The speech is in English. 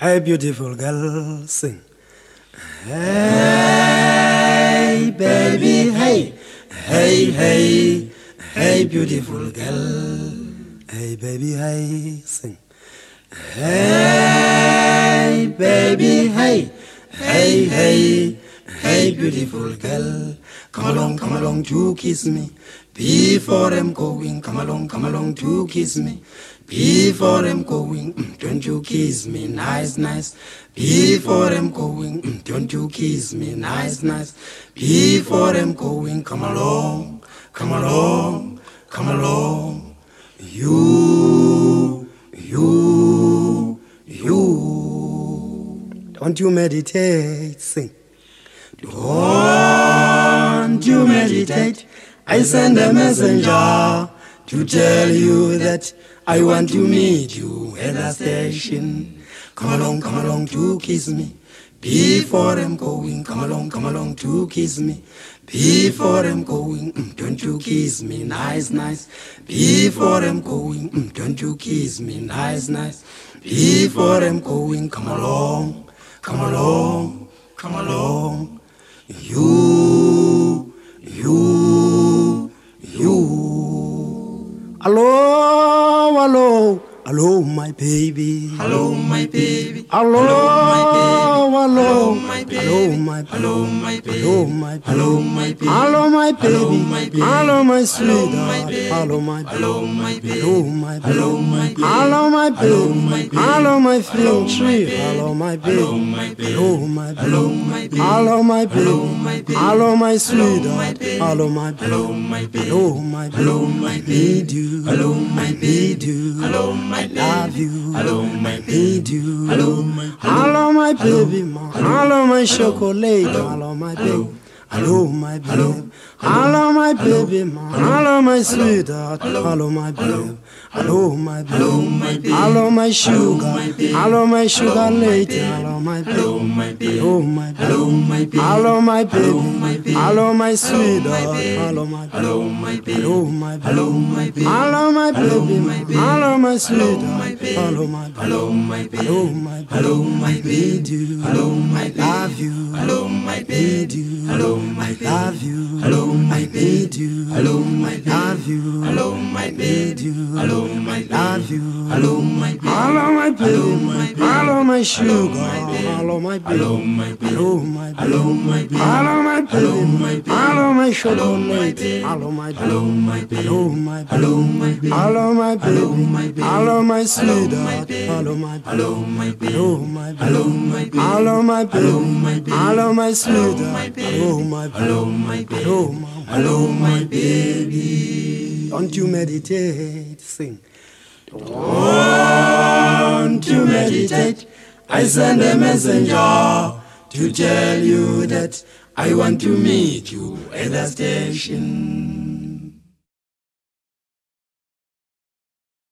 Hey, beautiful girl, sing. Hey, baby, hey, hey, hey, hey, beautiful girl. Hey, baby, hey, sing. Hey, baby, hey, hey, hey, hey, beautiful girl. Come along, come along to kiss me. Before I'm going, come along, come along to kiss me. Before I'm going, mm, don't you kiss me, nice, nice. Before I'm going, mm, don't you kiss me, nice, nice. Before I'm going, come along, come along, come along. You, you, you. Don't you meditate, sing. Don't you meditate? I send a messenger to tell you that I want to meet you at the station. Come along, come along to kiss me. Before I'm going, come along, come along to kiss me. Before I'm going, mm, don't you kiss me, nice, nice. Before I'm going, mm, don't you kiss me, nice, nice. Before I'm going, come along, come along, Hello, hello, hello, my baby. Hello, my baby. Hello, hello, my baby. Hello, my Hello, my baby. hello, my Hello, my baby. hello, my Hello, baby, my baby. hello, my Hello, sweetheart, my baby. hello, my Hello, my baby. hello, my Hello, my baby. hello, my Hello, baby, my baby. hello, my Hello, feeling my tree, baby. hello, my Hello, baby, my baby. hello, my Hello, my baby. hello, my Hello, baby, my baby. hello, my Hello, my sweetheart, baby. hello, my Hello, my baby. hello, my Hello, my baby. need you, Hello, my need baby. you, Hello, my baby. love you, Hello, my baby. need you, Hello, my hello, my baby, ma, hello, my chocolate, Hello. hello, my Hello. Hello, my babe. Hello, my baby. Hello, my sweetheart. Hello. My babe. Hello, my babe. Hello, my sugar. Hello, my sugar Hello, my lady. Hello, my babe. my baby. Hello, my babe. Hello, my baby. Hello, my Hello, baby. my baby. Hello, my Hello, my sweetheart. Hello, my babe. Hello, my baby. Hello, my babe. Hello, my baby. Hello, my Hello, baby. my baby. Hello, my sweetheart. baby. Hello, my babe. Hello, my baby. Hello, my babe. Hello, my baby. Need you. Hello, my baby. love you. Hello, my baby. Need you. Hello, my I baby. love you. Hello, my need you. Hello, my baby. love you. Hello, my need baby. you. Hello, my baby. love you. Hello, my baby. Hello, my baby. Hello, my baby. Hello, my Hello, sugar. my baby. Hello, my baby. Hello, my baby. Hello, my baby. Hello, my baby. Hello, my baby. Hello, my baby. Hello, my Hello, my chocolate. baby. Hello, my baby. Hello, my baby. Hello, my baby. Hello, my baby. Hello, my baby. Hello, my baby. Hello, my Hello, my sweetheart. baby. Hello, my baby. Hello, my baby. Hello, my baby. Hello, my baby. Hello, my baby. Hello, my baby. Hello, my Hello, my Hello, my baby. Hello, my baby. Hello, my Hello, my baby. Don't you meditate, sing. Don't you meditate? I send a messenger to tell you that I want to meet you at the station.